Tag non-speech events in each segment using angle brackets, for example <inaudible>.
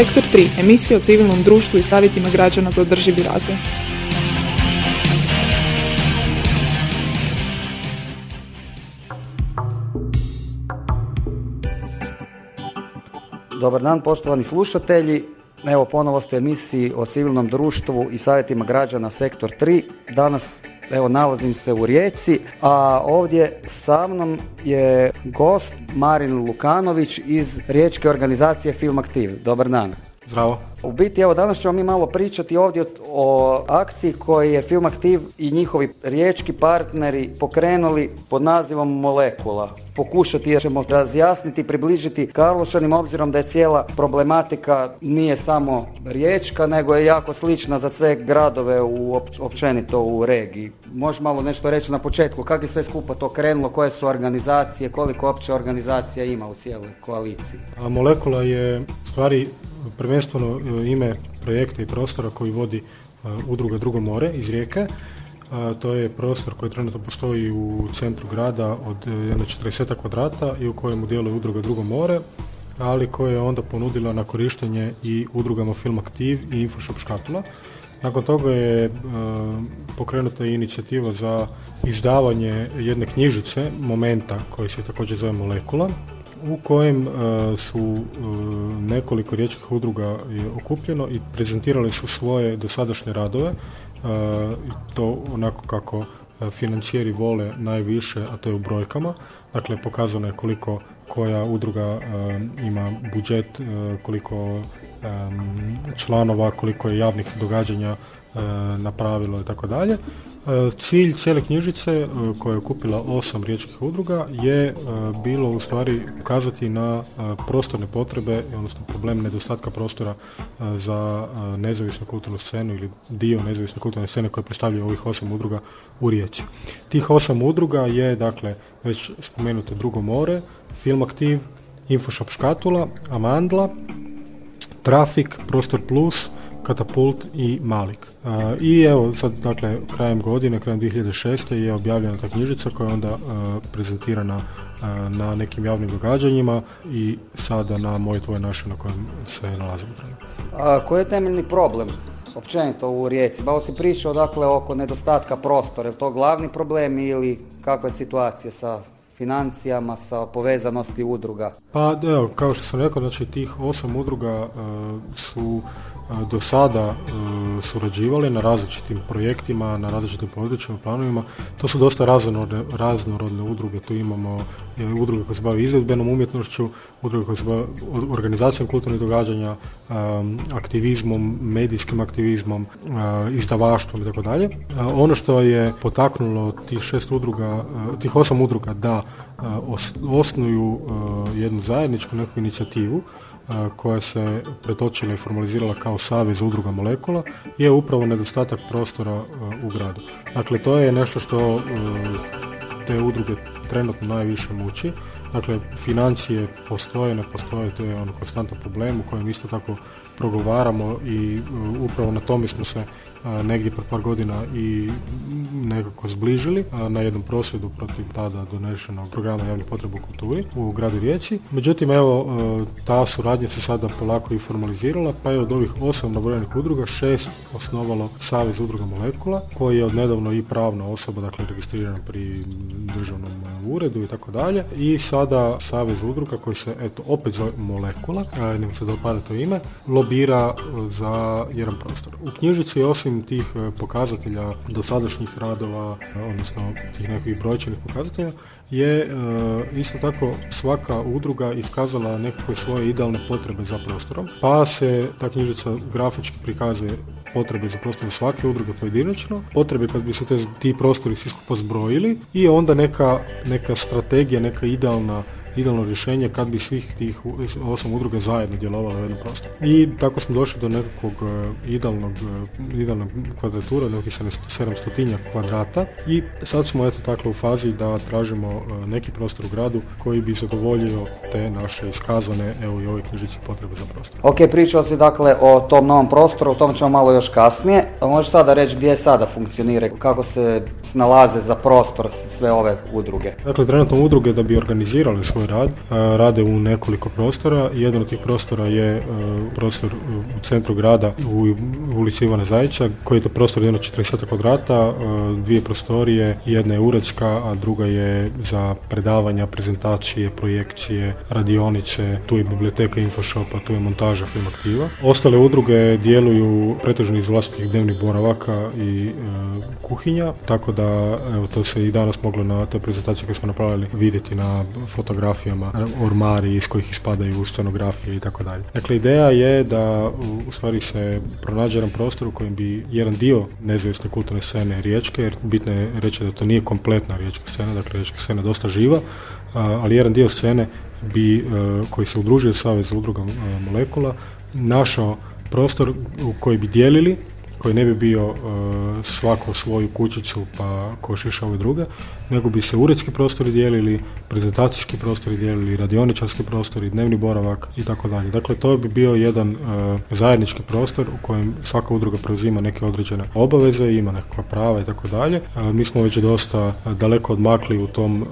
Sektor 3. Emisija o civilnom društvu i savjetima građana za održivi razvoj. Dobar dan poštovani slušatelji. Evo ponovo ste emisiji o civilnom društvu i savjetima građana Sektor 3. Danas evo nalazim se u Rijeci, a ovdje sa mnom je gost Marin Lukanović iz Riječke organizacije Film Aktiv. Dobar dan. Zdravo. U biti, evo danas ćemo mi malo pričati ovdje o akciji koju je Film Aktiv i njihovi riječki partneri pokrenuli pod nazivom Molekula. Pokušati jer ćemo razjasniti i približiti Karlošanima obzirom da je cijela problematika nije samo riječka, nego je jako slična za sve gradove u općenito u regiji. Možeš malo nešto reći na početku, kako je sve skupa to krenulo, koje su organizacije, koliko opće organizacija ima u cijeloj koaliciji? A molekula je stvari prvenstveno e, ime projekta i prostora koji vodi e, udruga Drugo more iz Rijeke. E, to je prostor koji trenutno postoji u centru grada od 40 kvadrata i u kojemu djeluje udruga Drugo more, ali koje je onda ponudila na korištenje i udrugama Film Aktiv i Infoshop Škatula. Nakon toga je pokrenuta inicijativa za izdavanje jedne knjižice, Momenta, koji se također zove Molekula, u kojem e, su e, nekoliko riječkih udruga je okupljeno i prezentirali su svoje dosadašnje radove, e, to onako kako financijeri vole najviše, a to je u brojkama. Dakle, pokazano je koliko koja udruga ima budžet, koliko članova, koliko je javnih događanja napravilo i tako dalje. E, cilj cijele knjižice e, koja je kupila osam riječkih udruga je e, bilo u stvari ukazati na prostorne potrebe, odnosno problem nedostatka prostora za nezavisnu kulturnu scenu ili dio nezavisne kulturne scene koje predstavljaju ovih osam udruga u Rijeci. Tih osam udruga je dakle već spomenuto Drugo more, Film Aktiv, Infoshop Škatula, Amandla, Trafik, Prostor Plus, Katapult i Malik. I evo sad, dakle, krajem godine, krajem 2006. je objavljena ta knjižica koja je onda prezentirana na nekim javnim događanjima i sada na moje tvoje naše na kojem se nalazimo. A koji je temeljni problem općenito u Rijeci? Bao si pričao dakle oko nedostatka prostora, je to glavni problem ili kakva je situacija sa financijama, sa povezanosti udruga? Pa evo, kao što sam rekao, znači tih osam udruga su do sada e, surađivali na različitim projektima, na različitim područjima, planovima. To su dosta raznorodne, raznorodne udruge. Tu imamo e, udruge koje se bave izvedbenom umjetnošću, udruge koje se bave organizacijom kulturnih događanja, e, aktivizmom, medijskim aktivizmom, izdavaštvom i tako. Ono što je potaknulo tih šest udruga, tih osam udruga da osnuju jednu zajedničku neku inicijativu koja se pretočila i formalizirala kao savez udruga molekula je upravo nedostatak prostora u gradu. Dakle, to je nešto što te udruge trenutno najviše muči. Dakle, financije postoje, ne postoje, to je ono konstantan problem u kojem isto tako progovaramo i upravo na tome smo se negdje pred par godina i nekako zbližili na jednom prosvjedu protiv tada donešenog programa javnih potreba u kulturi u gradu Rijeci. Međutim, evo, ta suradnja se sada polako i formalizirala, pa je od ovih osam nabrojenih udruga šest osnovalo Savez udruga Molekula, koji je odnedavno i pravna osoba, dakle registrirana pri državnom uredu i tako dalje. I sada Savez udruga koji se eto opet zove Molekula, nek se dopada to ime, lobira za jedan prostor. U knjižici je osim tih e, pokazatelja dosadašnjih radova, odnosno tih nekih brojčanih pokazatelja, je e, isto tako svaka udruga iskazala nekakve svoje idealne potrebe za prostorom, pa se ta knjižica grafički prikazuje potrebe za prostorom svake udruge pojedinačno, potrebe kad bi se te, ti prostori svi skupo zbrojili i onda neka, neka strategija, neka idealna idealno rješenje kad bi svih tih osam udruga zajedno djelovalo u jednom prostoru. I tako smo došli do nekakvog e, idealnog, e, idealnog kvadratura, nekih 700 kvadrata i sad smo eto tako u fazi da tražimo e, neki prostor u gradu koji bi zadovoljio te naše iskazane, evo i ove knjižici potrebe za prostor. Ok, pričao si dakle o tom novom prostoru, o tom ćemo malo još kasnije. Možeš sada reći gdje sada funkcionira, kako se snalaze za prostor sve ove udruge? Dakle, trenutno udruge da bi organizirali svoj svoj rad. Rade u nekoliko prostora. Jedan od tih prostora je prostor u centru grada u ulici Ivana Zajića, koji je to prostor jedno 40 kvadrata, dvije prostorije, jedna je uredska, a druga je za predavanja, prezentacije, projekcije, radionice, tu je biblioteka Infoshopa, tu je montaža film aktiva. Ostale udruge djeluju pretežno iz vlastitih dnevnih boravaka i e, kuhinja, tako da evo, to se i danas moglo na toj prezentaciji koju smo napravili vidjeti na fotografijama, ormari iz kojih ispadaju scenografije i tako dalje. Dakle, ideja je da u stvari se pronađe jedan prostor u kojem bi jedan dio nezavisne kulturne scene riječke, jer bitno je reći da to nije kompletna riječka scena, dakle riječka scena dosta živa, ali jedan dio scene bi, e, koji se udružuje Savez udrugom e, molekula, našao prostor u koji bi dijelili koji ne bi bio uh, svako svoju kućicu pa ko šiša ove druge, nego bi se uredski prostori dijelili, prezentacijski prostori dijelili, radioničarski prostori, dnevni boravak i tako dalje. Dakle, to bi bio jedan uh, zajednički prostor u kojem svaka udruga preuzima neke određene obaveze, ima nekakva prava i tako dalje. Uh, mi smo već dosta daleko odmakli u tom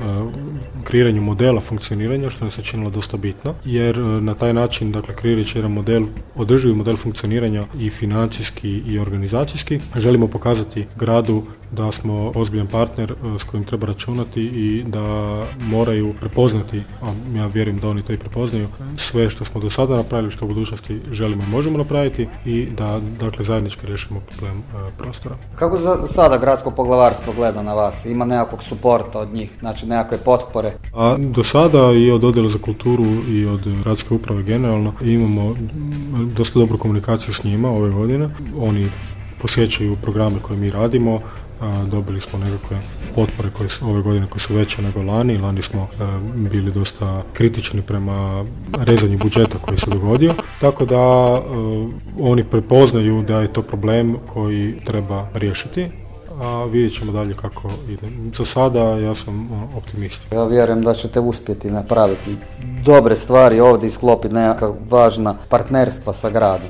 kreiranju modela funkcioniranja, što nam se činilo dosta bitno, jer na taj način, dakle, kreirajući jedan model, održivi model funkcioniranja i financijski i organizacijski, želimo pokazati gradu da smo ozbiljan partner e, s kojim treba računati i da moraju prepoznati, a ja vjerujem da oni to i prepoznaju, sve što smo do sada napravili, što u budućnosti želimo i možemo napraviti i da dakle zajednički riješimo problem e, prostora. Kako za sada gradsko poglavarstvo gleda na vas? Ima nekakvog suporta od njih, znači nekakve potpore? A do sada i od odjela za kulturu i od gradske uprave generalno imamo dosta dobru komunikaciju s njima ove godine. Oni posjećaju programe koje mi radimo, dobili smo nekakve potpore koje su, ove godine koje su veće nego lani. Lani smo e, bili dosta kritični prema rezanju budžeta koji se dogodio. Tako da e, oni prepoznaju da je to problem koji treba riješiti a vidjet ćemo dalje kako ide. Za sada ja sam optimist. Ja vjerujem da ćete uspjeti napraviti dobre stvari ovdje i sklopiti nekakva važna partnerstva sa gradom.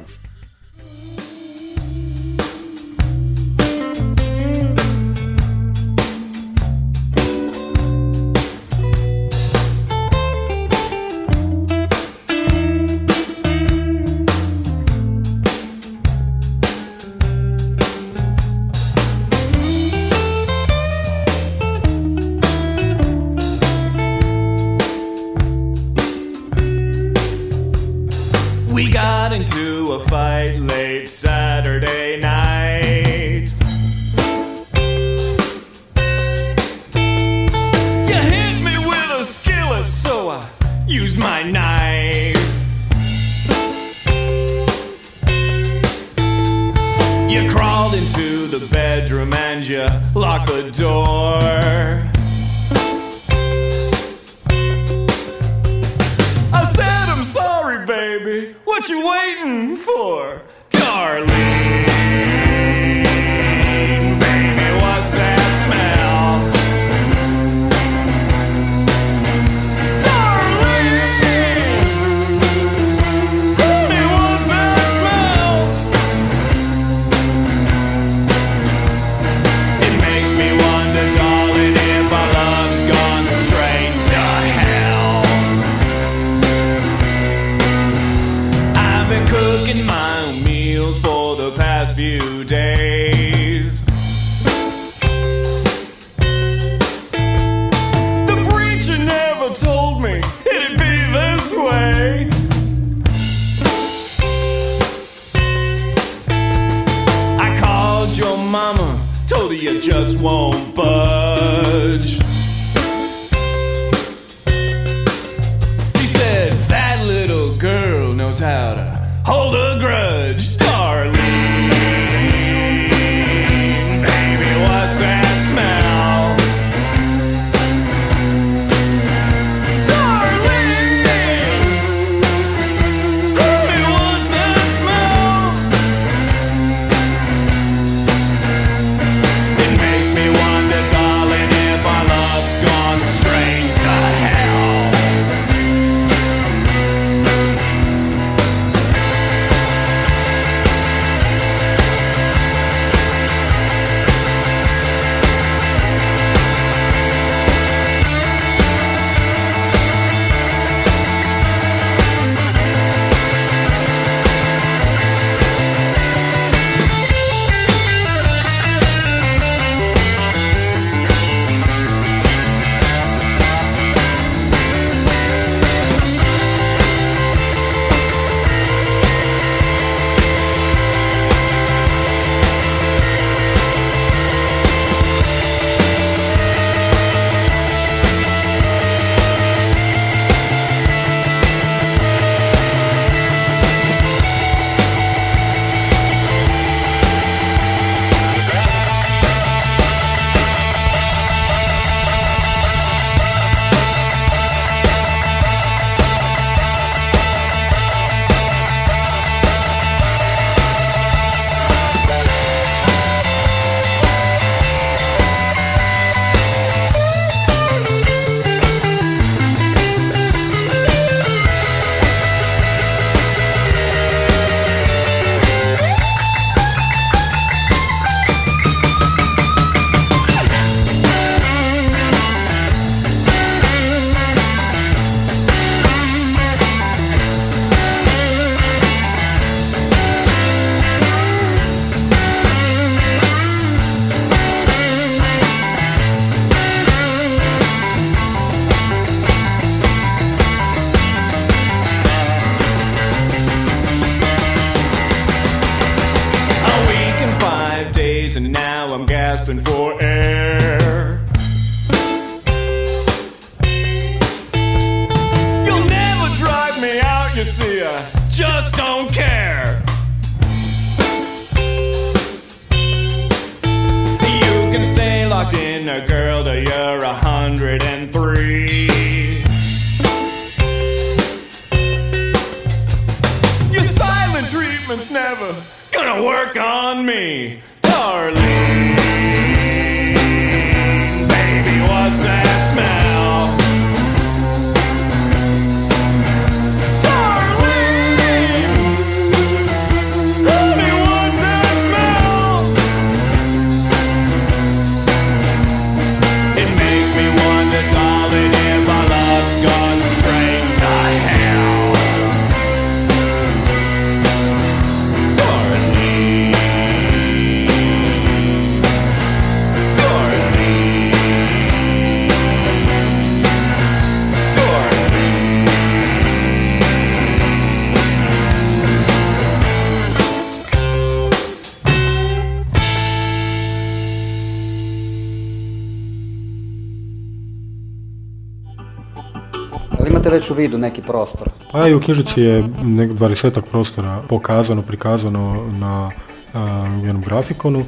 Već u vidu neki prostor? Pa i u knjižici je nek 20 prostora pokazano, prikazano na a, jednom grafikonu.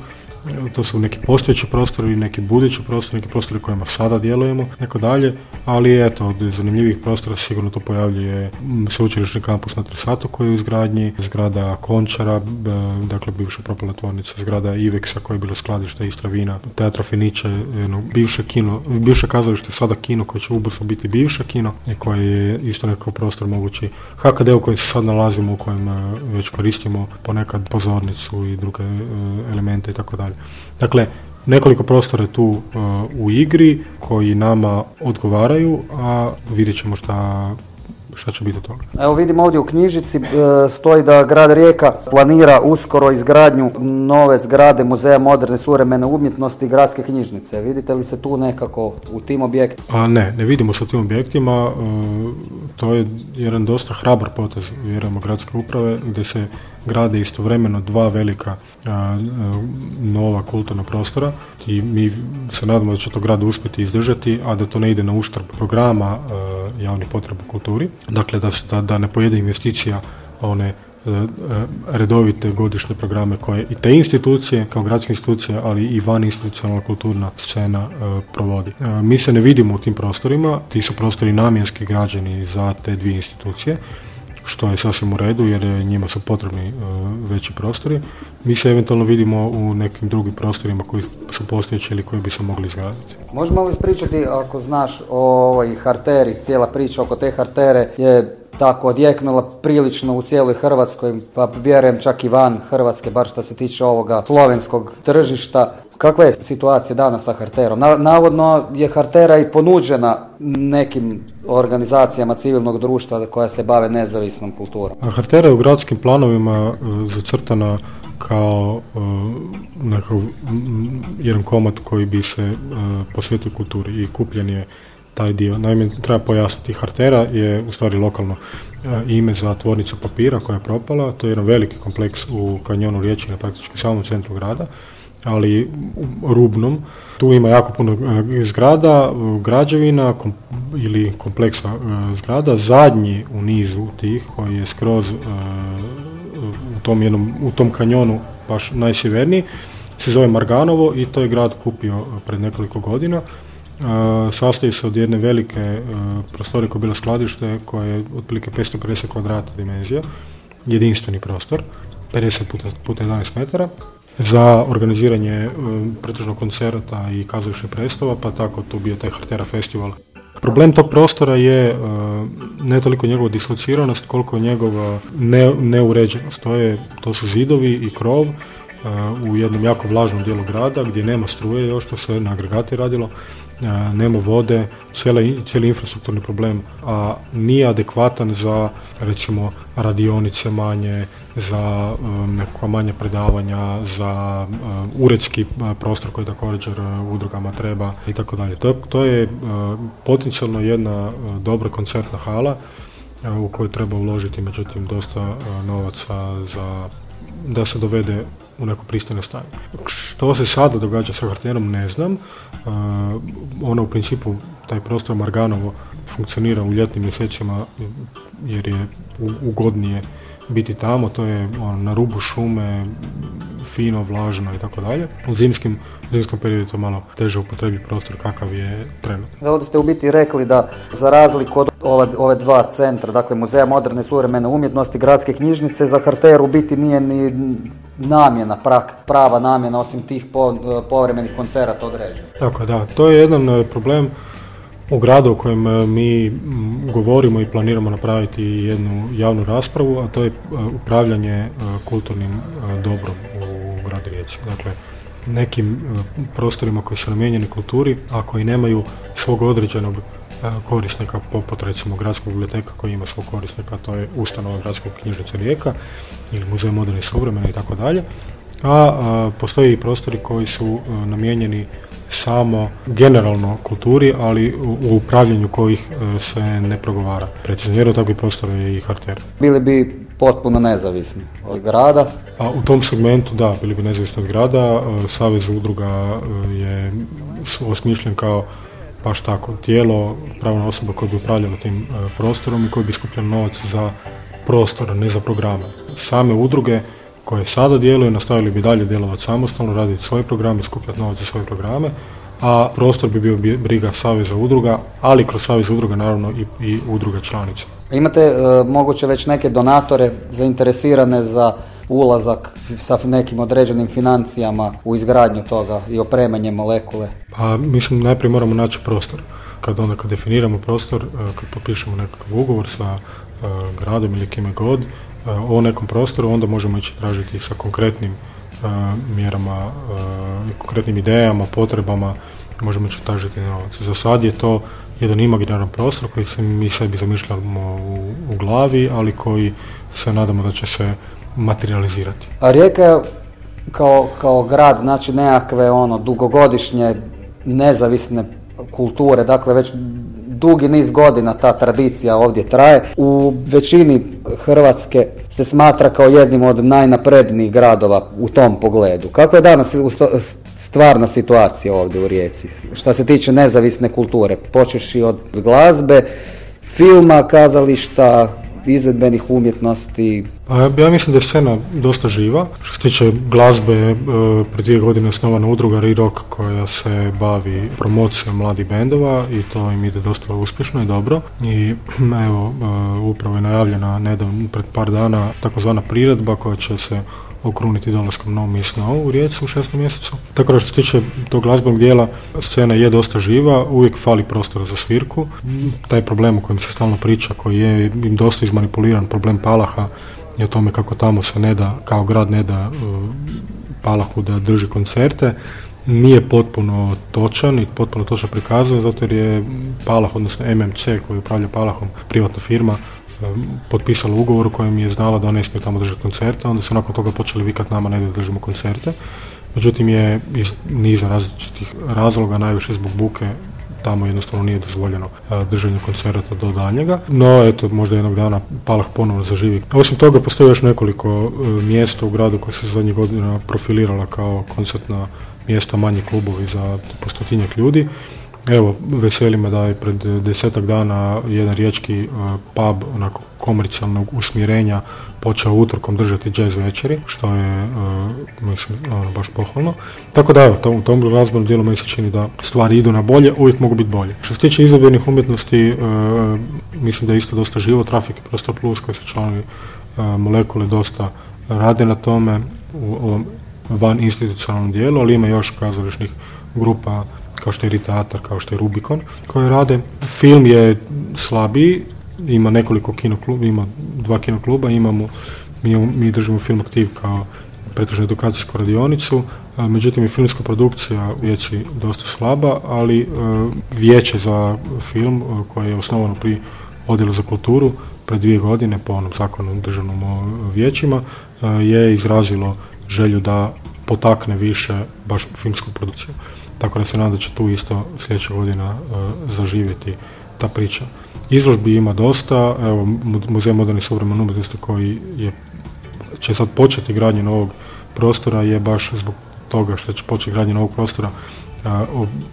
To su neki postojeći prostori, neki budući prostori, neki prostori kojima sada djelujemo, tako dalje. Ali eto, od zanimljivih prostora sigurno to pojavljuje sveučilišni kampus na Tresatu koji je u izgradnji, zgrada Končara, dakle bivša propala tvornica, zgrada Iveksa koja je bila skladište Istra vina, teatra Feniče, jedno bivše kino, bivše kazalište, sada kino koje će ubrzo biti bivše kino i koje je isto nekakav prostor mogući. HKD u kojem se sad nalazimo, u kojem e, već koristimo ponekad pozornicu i druge e, elemente i tako dalje. Dakle, nekoliko prostora je tu e, u igri koji nama odgovaraju, a vidjet ćemo šta, šta će biti od toga. Evo vidim ovdje u knjižici e, stoji da grad Rijeka planira uskoro izgradnju nove zgrade Muzeja moderne suvremene umjetnosti i gradske knjižnice. Vidite li se tu nekako u tim objektima? Ne, ne vidimo se u tim objektima. e, To je jedan dosta hrabar potez, vjerujemo, gradske uprave, gdje se grade istovremeno dva velika a, nova kulturna prostora i mi se nadamo da će to grad uspjeti izdržati, a da to ne ide na uštrb programa a, javnih potreba kulturi. Dakle, da, da, da ne pojede investicija one e, e, redovite godišnje programe koje i te institucije kao gradske institucije, ali i van institucionalna kulturna scena e, provodi. Mi se ne vidimo u tim prostorima, ti su prostori namjenski građeni za te dvije institucije, što je sasvim u redu jer e, njima su potrebni e, veći prostori. Mi se eventualno vidimo u nekim drugim prostorima koji su postojeći ili koji bi se mogli izgraditi. Možemo li ispričati, ako znaš, o ovoj harteri, cijela priča oko te hartere je tako odjeknula prilično u cijeloj Hrvatskoj, pa vjerujem čak i van Hrvatske, bar što se tiče ovoga slovenskog tržišta. Kakva je situacija danas sa Harterom? Na- navodno je Hartera i ponuđena nekim organizacijama civilnog društva koja se bave nezavisnom kulturom. Hartera je u gradskim planovima e, zacrtana kao e, nekakav jedan komad koji bi se e, posvetio kulturi i kupljen je taj dio. Naime, treba pojasniti, Hartera je u stvari lokalno ime za tvornicu papira koja je propala. To je jedan veliki kompleks u kanjonu Riječina, praktički samom centru grada, ali rubnom. Tu ima jako puno e, zgrada, e, građevina kom- ili kompleksa e, zgrada. Zadnji u nizu tih koji je skroz u tom jednom, u tom kanjonu baš najsjeverniji, se zove Marganovo i to je grad kupio pred nekoliko godina. Sastoji se od jedne velike prostore koja je bila skladište koje je otprilike 550 kvadrata dimenzija, jedinstveni prostor, 50 puta, puta 11 metara, za organiziranje e, pretežno koncerta i kazališnih predstava, pa tako tu bio taj Hartera festival. Problem tog prostora je e, ne toliko njegova dislociranost, koliko njegova ne, neuređenost. To, je, to su zidovi i krov u jednom jako vlažnom dijelu grada gdje nema struje još, to se na agregati radilo, e, nema vode, cijeli, cijeli infrastrukturni problem, a nije adekvatan za recimo radionice manje, za um, nekakva manja predavanja, za um, uredski prostor koji također udrugama treba i tako dalje. To, je potencijalno jedna dobra koncertna hala u koju treba uložiti međutim dosta novaca za da se dovede u neko pristojno stanje. Što se sada događa sa Harterom ne znam. Uh, ono u principu, taj prostor Marganovo funkcionira u ljetnim mjesecima jer je ugodnije biti tamo, to je ono, na rubu šume, fino, vlažno i tako dalje. U zimskim zimskom periodu to malo teže upotrebi prostor kakav je trenutno. Ovdje ste u biti rekli da za razliku od ove, ove dva centra, dakle Muzeja moderne suvremene umjetnosti, gradske knjižnice, za Harter u biti nije ni namjena, prava namjena osim tih povremenih koncerata određena. Tako da, to je jedan e, problem u gradu u kojem e, mi govorimo i planiramo napraviti jednu javnu raspravu, a to je e, upravljanje kulturnim dobrom u gradu Rijeci. Dakle, nekim prostorima koji su namijenjeni kulturi, a koji nemaju svog određenog korisnika, poput recimo gradskog biblioteka koji ima svog korisnika, to je ustanova gradskog knjižnice Rijeka ili muzej modernih suvremena i tako dalje. A postoji i prostori koji su namijenjeni samo generalno kulturi, ali u, upravljanju kojih e, se ne progovara precizno. Jer takvi prostor je i Harter. Bili bi potpuno nezavisni od grada? A u tom segmentu da, bili bi nezavisni od grada. E, Savez udruga e, je osmišljen kao baš tako tijelo, pravna osoba koja bi upravljala tim prostorom i koji bi skupljala novac za prostor, ne za programe. Same udruge koje sada djeluju, nastavili bi dalje djelovati samostalno, raditi svoje programe, skupljati novac za svoje programe, a prostor bi bio briga Saveza udruga, ali kroz Savez udruga naravno i, i udruga članica. Imate e, moguće već neke donatore zainteresirane za ulazak sa nekim određenim financijama u izgradnju toga i opremanje molekule? Pa mislim najprije moramo naći prostor. Kad onda kad definiramo prostor, e, kad potpišemo nekakav ugovor sa e, gradom ili kime god, o nekom prostoru, onda možemo ići tražiti sa konkretnim mjerama, konkretnim idejama, potrebama, možemo ići tražiti novac. Za sad je to jedan imaginaran prostor koji se mi sebi zamišljamo u, u glavi, ali koji se nadamo da će se materializirati. A Rijeka je kao, kao grad, znači nekakve ono dugogodišnje nezavisne kulture, dakle već dugi niz godina ta tradicija ovdje traje. U većini Hrvatske se smatra kao jednim od najnaprednijih gradova u tom pogledu. Kako je danas stvarna situacija ovdje u Rijeci? Što se tiče nezavisne kulture, počeš i od glazbe, filma, kazališta, izvedbenih umjetnosti? Pa ja mislim da je scena dosta živa. Što se tiče glazbe, e, pred dvije godine osnovana udruga Rock koja se bavi promocijom mladih bendova i to im ide dosta uspješno i dobro. I evo, e, upravo je najavljena nedavno, pred par dana, takozvana priredba koja će se okruniti dolaskom novom i u Rijeci u šestom mjesecu. Tako da što se tiče tog glazbenog dijela, scena je dosta živa, uvijek fali prostora za svirku. Taj problem o kojem se stalno priča, koji je im dosta izmanipuliran, problem Palaha, je o tome kako tamo se ne da, kao grad ne da uh, Palahu da drži koncerte, nije potpuno točan i potpuno točno prikazuje, zato jer je Palah, odnosno MMC koji upravlja Palahom, privatna firma, potpisala ugovor u kojem je znala da ne smije tamo držati koncerte, onda su nakon toga počeli vikati nama ne da držimo koncerte. Međutim je iz niza različitih razloga, najviše zbog buke, tamo jednostavno nije dozvoljeno držanje koncerta do daljnjega. No, eto, možda jednog dana Palah ponovno zaživi. Osim toga, postoji još nekoliko e, mjesta u gradu koje se zadnjih godina profilirala kao koncertna mjesta, manji klubovi za postotinjak ljudi. Evo, veseli me da je pred desetak dana jedan riječki uh, pub onako komercijalnog usmjerenja počeo utorkom držati jazz večeri, što je, uh, mislim, ono, baš pohvalno. Tako da, evo, to, u tom razbornom dijelu mi se čini da stvari idu na bolje, uvijek mogu biti bolje. Što se tiče izvedbenih umjetnosti, uh, mislim da je isto dosta živo, Trafik i Prostor Plus koji su članovi molekule dosta rade na tome u ovom van institucionalnom dijelu, ali ima još kazališnih grupa kao što je Ritatar, kao što je Rubikon, koje rade. Film je slabiji, ima nekoliko kinokluba, ima dva kinokluba, imamo, mi, mi držimo film aktiv kao pretežnu edukacijsku radionicu, međutim i filmska produkcija Rijeci dosta slaba, ali e, vijeće za film koje je osnovano pri odjelu za kulturu pred dvije godine po onom zakonu državnom vijećima je izrazilo želju da potakne više baš filmsku produkciju. Tako da se nada da će tu isto sljedeća godina e, zaživjeti ta priča. Izložbi ima dosta, evo Muzej modernih suvremene umjetnosti koji je, će sad početi gradnje novog prostora je baš zbog toga što će početi gradnje novog prostora e,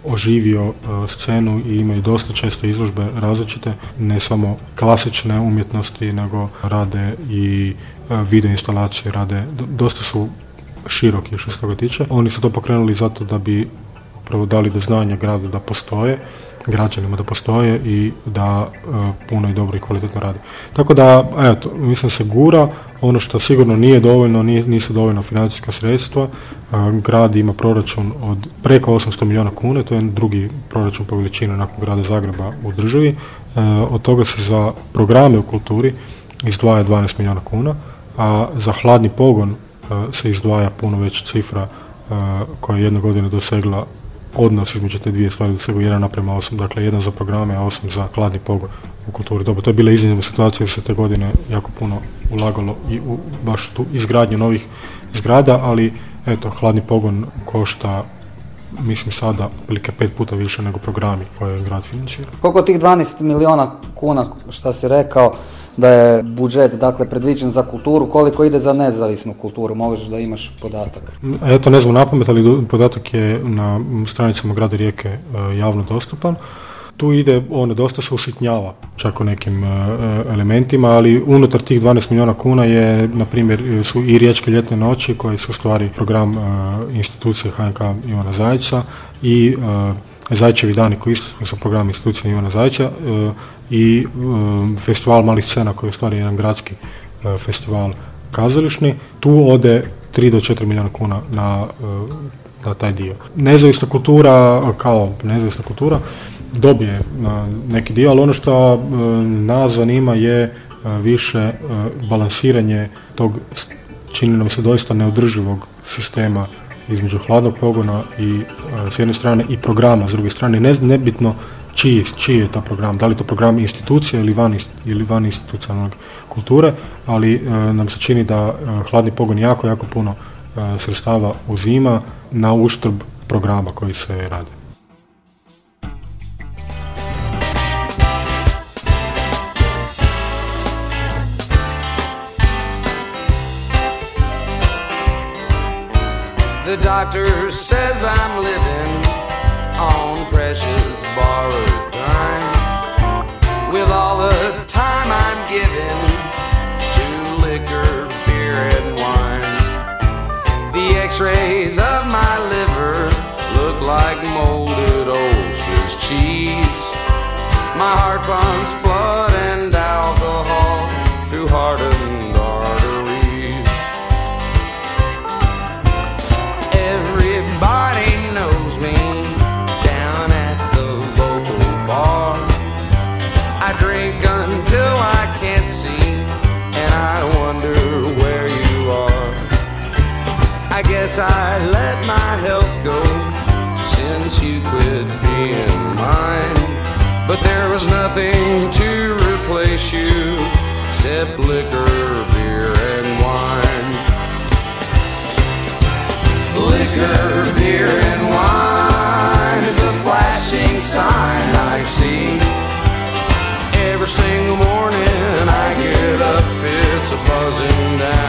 oživio e, scenu i imaju dosta često izložbe različite, ne samo klasične umjetnosti, nego rade i video instalacije, rade, dosta su širok je što se toga tiče. Oni su to pokrenuli zato da bi upravo dali do znanja gradu da postoje, građanima da postoje i da e, puno i dobro i kvalitetno radi. Tako da, eto, mislim se gura, ono što sigurno nije dovoljno, nisu dovoljno financijska sredstva, e, grad ima proračun od preko 800 milijuna kuna, to je drugi proračun po veličini nakon grada Zagreba u državi, e, od toga se za programe u kulturi izdvaja 12 milijuna kuna, a za hladni pogon se izdvaja puno veća cifra koja je jedne godine dosegla odnos između te dvije stvari dosegao jedan naprema osam, dakle jedan za programe, a osam za hladni pogon u kulturi. Dobro, to je bila iznimna situacija jer se te godine jako puno ulagalo i u baš tu izgradnju novih zgrada, ali eto, hladni pogon košta mislim sada otprilike pet puta više nego programi koje grad financira. Koliko tih 12 miliona kuna što si rekao da je budžet dakle predviđen za kulturu, koliko ide za nezavisnu kulturu, možeš da imaš podatak? Eto ne znam na pamet, ali podatak je na stranicama grada Rijeke e, javno dostupan. Tu ide, ono dosta se usitnjava čak u nekim e, elementima, ali unutar tih 12 milijuna kuna je, na primjer, su i Riječke ljetne noći koje su stvari program e, institucije HNK Ivana Zajica i Zajčevi dani koji su program institucije Ivana Zajča i festival malih scena koji je stvari jedan gradski festival kazališni. Tu ode 3 do 4 milijuna kuna na, na taj dio. Nezavisna kultura kao nezavisna kultura dobije neki dio, ali ono što nas zanima je više balansiranje tog, čini nam se doista neodrživog sistema između hladnog pogona i s jedne strane i programa s druge strane. Ne, nebitno čiji, čiji je to program, da li to program institucije ili van, ili van institucionalnog kulture, ali nam se čini da hladni pogon jako, jako puno sredstava uzima na uštrb programa koji se radi. The doctor says I'm living on borrowed. With all the time I'm given to liquor, beer, and wine. The x rays of my liver look like molded old Swiss cheese. My heart pumps except liquor, beer, and wine. Liquor, beer, and wine is a flashing sign I see. Every single morning I get up, it's a buzzing down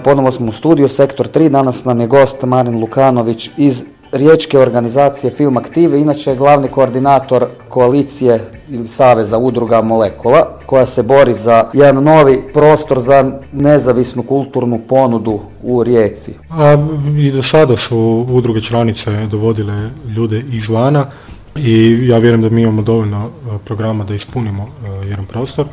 ponovo smo u studiju, sektor 3, danas nam je gost Marin Lukanović iz Riječke organizacije Film Aktive, inače je glavni koordinator koalicije ili saveza udruga Molekula, koja se bori za jedan novi prostor za nezavisnu kulturnu ponudu u Rijeci. A i do sada su udruge članice dovodile ljude izvana i ja vjerujem da mi imamo dovoljno e, programa da ispunimo e, jedan prostor.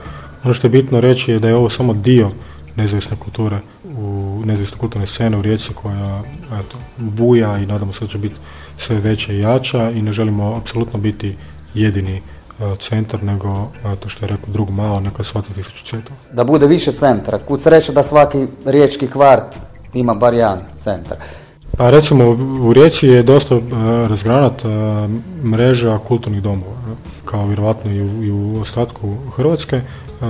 Ono što je bitno reći je da je ovo samo dio nezavisne kulture u nezavisne kulturne scene u Rijeci koja eto, buja i nadamo se da će biti sve veća i jača i ne želimo apsolutno biti jedini e, centar, nego to što je rekao drug malo, neka shvati tisuću cvjetova. Da bude više centra. Kud sreće da svaki riječki kvart ima bar jedan centar. Pa recimo u Rijeci je dosta e, razgranat e, mreža kulturnih domova, kao vjerovatno i u, i u ostatku Hrvatske.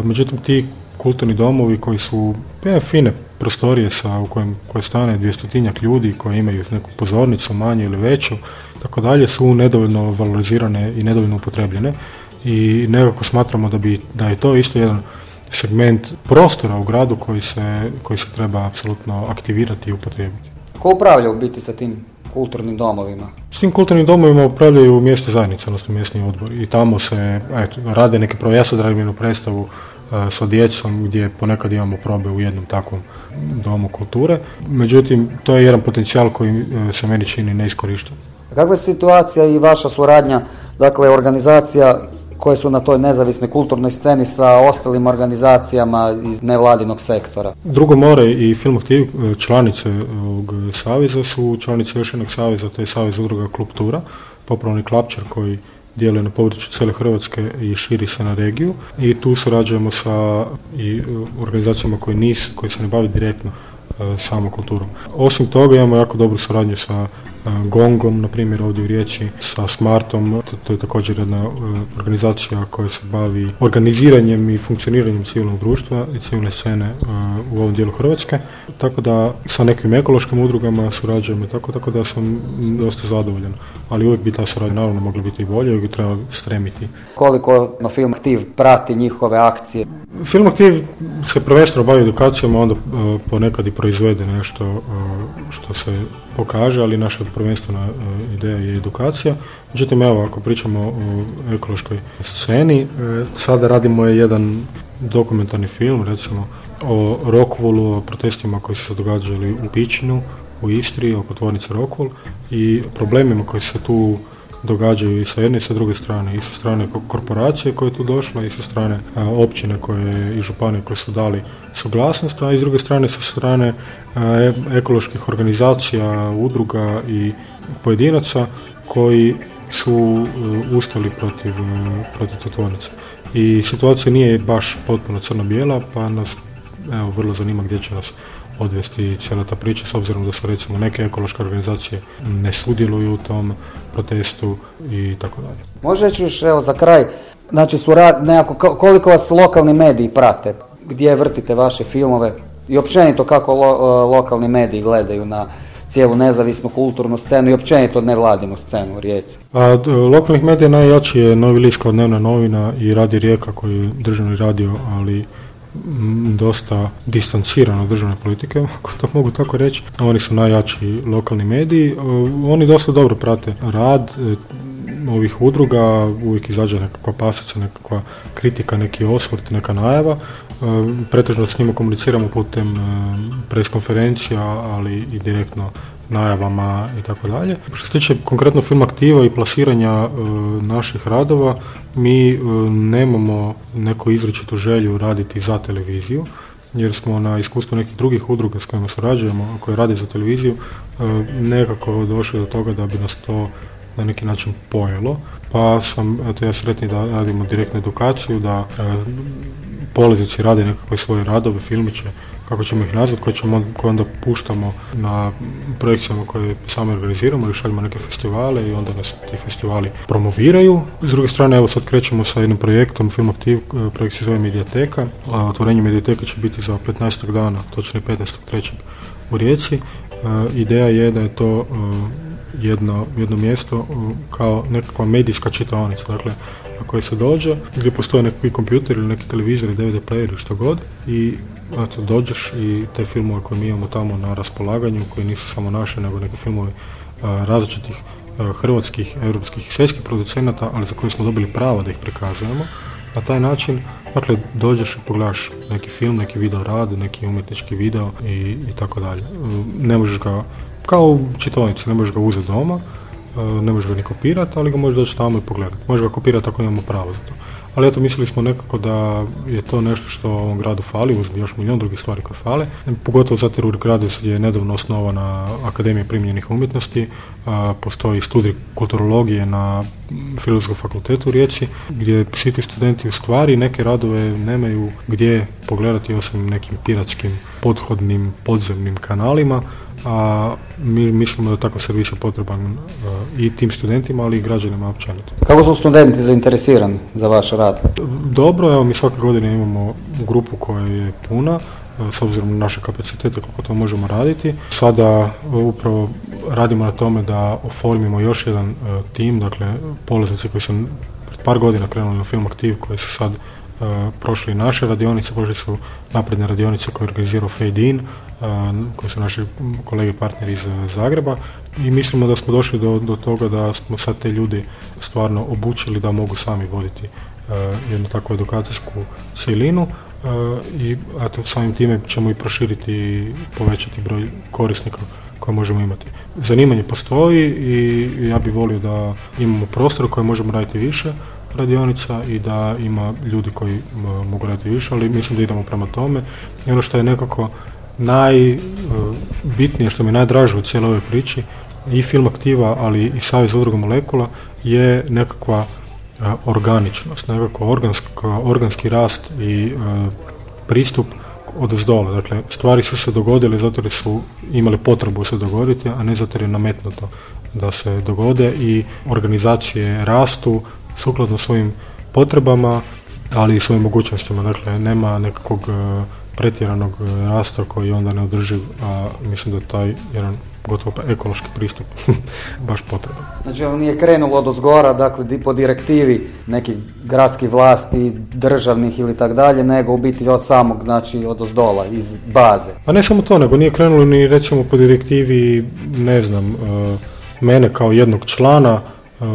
Međutim, ti kulturni domovi koji su e, fine prostorije sa, u kojem, koje stane dvjestotinjak ljudi koji imaju neku pozornicu manju ili veću, tako dalje, su nedovoljno valorizirane i nedovoljno upotrebljene i nekako smatramo da, bi, da je to isto jedan segment prostora u gradu koji se, koji se treba apsolutno aktivirati i upotrijebiti. Ko upravlja u biti sa tim kulturnim domovima? S tim kulturnim domovima upravljaju mjesne zajednice, odnosno mjesni odbori i tamo se eto, rade neke pro... Ja sad radim jednu predstavu e, sa djecom gdje ponekad imamo probe u jednom takvom domu kulture. Međutim, to je jedan potencijal koji e, se meni čini neiskorišten. Kakva je situacija i vaša suradnja, dakle organizacija koje su na toj nezavisnoj kulturnoj sceni sa ostalim organizacijama iz nevladinog sektora? Drugo more i Film Aktiv, e, članice ovog saveza su članice još jednog saveza, to je Savez udruga Klub Tura, popravni klapčar koji djeluje na području cijele Hrvatske i širi se na regiju i tu surađujemo sa i e, organizacijama koje nisu, koje se ne bavi direktno e, samo kulturom. Osim toga imamo jako dobru suradnju sa Gongom, na primjer ovdje u Riječi, sa Smartom, to, to je također jedna e, organizacija koja se bavi organiziranjem i funkcioniranjem civilnog društva i civilne scene e, u ovom dijelu Hrvatske, tako da sa nekim ekološkim udrugama surađujemo, tako, tako da sam dosta zadovoljan, ali uvijek bi ta suradnja naravno mogla biti i bolje, uvijek bi trebalo stremiti. Koliko no, film aktiv prati njihove akcije? Film aktiv se prvenstveno bavi edukacijama, onda e, ponekad i proizvede nešto što se pokaže, ali naša prvenstvena e, ideja je edukacija. Međutim, evo, ako pričamo o ekološkoj sceni, e, sada radimo jedan dokumentarni film, recimo, o Rockwoolu, o protestima koji su se događali u Pičinu, u Istri, oko tvornice Rockwool i problemima koji se tu događaju i sa jedne i sa druge strane, i sa strane ko- korporacije koja je tu došla i sa strane općine koje i županije koje su dali suglasnost, a i s druge strane sa strane e- ekoloških organizacija, udruga i pojedinaca koji su e, ustali protiv, e, protiv te tvornice. I situacija nije baš potpuno crno-bijela, pa nas evo, vrlo zanima gdje će nas odvesti cijela ta priča, s obzirom da su recimo neke ekološke organizacije ne sudjeluju u tom protestu i tako dalje. Može reći još evo za kraj, znači su ra- nekako, ko- koliko vas lokalni mediji prate, gdje vrtite vaše filmove i općenito kako lo- e, lokalni mediji gledaju na cijelu nezavisnu kulturnu scenu i općenito nevladinu scenu u Rijeci. A d- lokalnih medija najjači je Novi list kao dnevna novina i Radio Rijeka koji je državni radio, ali dosta distanciran od državne politike, <laughs> ako to mogu tako reći. Oni su najjači lokalni mediji. E, Oni dosta dobro prate rad e, ovih udruga, uvijek izađe nekakva pasica, nekakva kritika, neki osvrt, neka najava. E, Pretežno s njima komuniciramo putem pres konferencija, ali i direktno najavama i tako dalje. Što se tiče konkretno film aktiva i plasiranja e, naših radova, mi e, nemamo neku izričitu želju raditi za televiziju, jer smo na iskustvu nekih drugih udruga s kojima surađujemo, koje rade za televiziju, e, nekako došli do toga da bi nas to na neki način pojelo. Pa sam, eto ja sretni da radimo direktnu edukaciju, da e, polaznici rade nekakve svoje radove, filmiće kako ćemo ih nazvati, koje, ćemo, koje onda puštamo na projekcijama koje sami organiziramo ili šaljemo neke festivale i onda nas ti festivali promoviraju. S druge strane, evo sad krećemo sa jednim projektom, Film Aktiv, e, projekt se zove Mediateka. A otvorenje Mediateke će biti za 15. dana, točnije 15.3. u Rijeci. E, ideja je da je to e, jedno, jedno mjesto kao nekakva medijska čitaonica, dakle na koje se dođe, gdje postoje neki kompjuter ili neki televizor i DVD player ili što god i eto, dođeš i te filmove koje mi imamo tamo na raspolaganju, koji nisu samo naše, nego neki filmovi različitih hrvatskih, europskih i svjetskih producenata, ali za koje smo dobili pravo da ih prikazujemo. Na taj način, dakle, dođeš i pogledaš neki film, neki video rad, neki umjetnički video i, i tako dalje. Ne možeš ga, kao u čitovnici, ne možeš ga uzeti doma, ne možeš ga ni kopirati, ali ga možeš doći tamo i pogledati. Možeš ga kopirati ako imamo pravo za to ali eto mislili smo nekako da je to nešto što ovom gradu fali, uz još milijon drugih stvari koje fale, pogotovo zato jer u gradu je nedavno osnovana Akademija primjenjenih umjetnosti, postoji studij kulturologije na Filozofskom fakultetu u Rijeci, gdje svi ti studenti u stvari neke radove nemaju gdje pogledati osim nekim piratskim podhodnim podzemnim kanalima, a mi mislimo da takav servis je potreban e, i tim studentima, ali i građanima općenito. Kako su studenti zainteresirani za vaš rad? Dobro, evo mi svake godine imamo grupu koja je puna, e, s obzirom na naše kapacitete kako to možemo raditi. Sada e, upravo radimo na tome da oformimo još jedan tim, dakle polaznici koji su pred par godina krenuli na film aktiv koji su sad prošli naše radionice, prošli su napredne radionice koje je organizirao Fade In, koji su naši kolege partneri iz Zagreba i mislimo da smo došli do, do toga da smo sad te ljudi stvarno obučili da mogu sami voditi jednu takvu edukacijsku silinu i eto, samim time ćemo i proširiti i povećati broj korisnika koje možemo imati. Zanimanje postoji i ja bih volio da imamo prostor koje možemo raditi više radionica i da ima ljudi koji mogu raditi više, ali mislim da idemo prema tome. I ono što je nekako najbitnije, što mi je najdraže u cijeloj ovoj priči, i film aktiva, ali i Savez udruga molekula, je nekakva e, organičnost, nekakva organski rast i e, pristup od. Dakle, stvari su se dogodile zato jer su imali potrebu se dogoditi, a ne zato jer je nametnuto da se dogode i organizacije rastu sukladno svojim potrebama, ali i svojim mogućnostima. Dakle, nema nekakvog e, pretjeranog e, rasta koji onda ne održiv, a mislim da je taj jedan gotovo pa ekološki pristup <laughs> baš potreban. Znači on nije krenulo od dakle po direktivi nekih gradskih vlasti, državnih ili tak dalje, nego u biti od samog, znači od ozdola, iz baze. Pa ne samo to, nego nije krenulo ni recimo po direktivi, ne znam, e, mene kao jednog člana,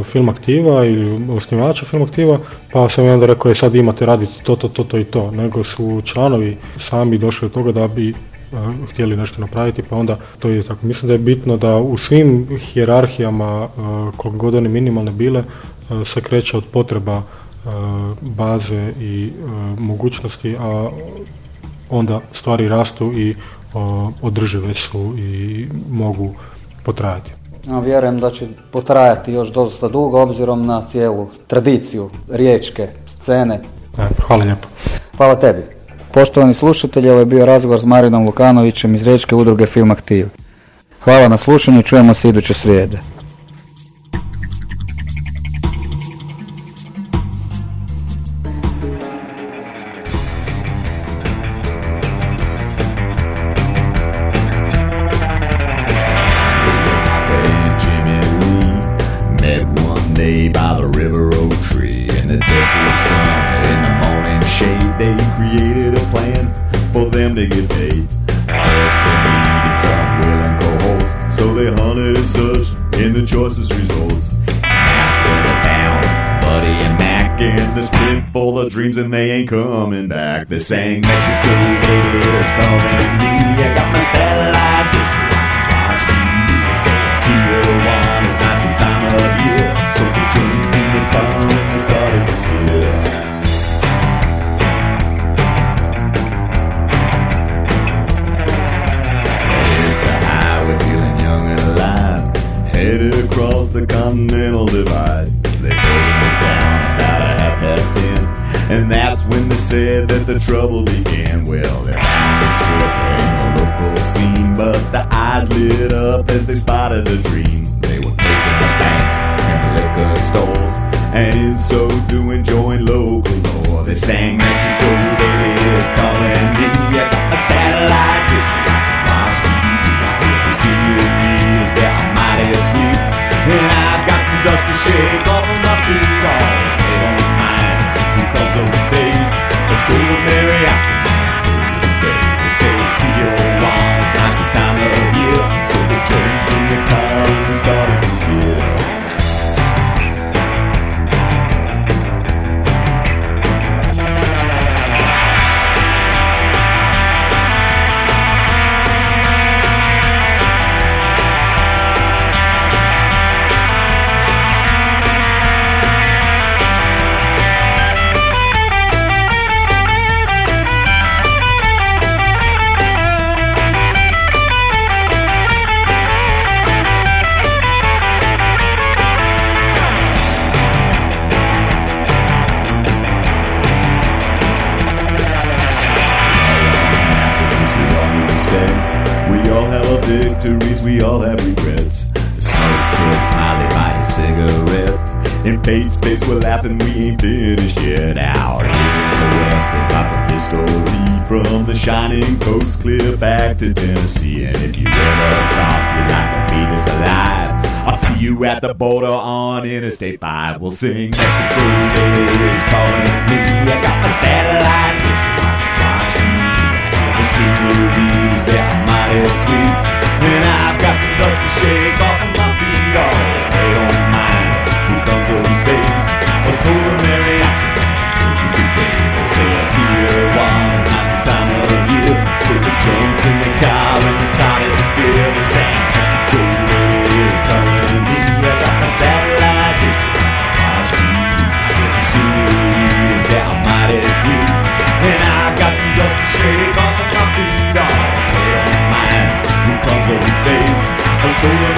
film aktiva ili osnivača film aktiva, pa sam onda rekao je sad imate raditi to, to, to, to i to, nego su članovi sami došli do toga da bi e, htjeli nešto napraviti, pa onda to je tako. Mislim da je bitno da u svim hijerarhijama, e, koliko god one minimalne bile, se kreće od potreba baze i mogućnosti, a onda stvari rastu i održive su i mogu potrajati. Ja vjerujem da će potrajati još dosta dugo obzirom na cijelu tradiciju riječke scene. E, hvala lijepo. Hvala tebi. Poštovani slušatelji, ovo je bio razgovor s Marinom Lukanovićem iz Riječke udruge Film Aktiv. Hvala na slušanju, čujemo se iduće srijede. And they ain't coming back. They sang Mexico, baby, it's calling me. I got my satellite dish so do enjoy locally. Oh, they sang. In space, we're laughing, we ain't finished yet. Out here in the west, there's lots of history from the shining coast clear back to Tennessee. And if you ever thought you'd like to beat us alive, I'll see you at the border on Interstate 5. We'll sing Mexico, is calling me. I got my satellite dish, I can watch TV. The sceneries, they're mighty sweet. And I've got some dust to shake off of my feet. Oh, those days a so merry. Say a tear was nice this time of year. So they jumped in the car and they started to steal the sand. That's a it is! Coming to me I got my satellite dish. The scenery is down mighty sweet. And I got some dust to shake off of my feet. Oh, never mind. Who comes those days? A solar